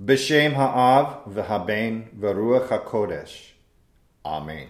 B'Shem Ha'av v'Haben v'Ruach HaKodesh. Amen.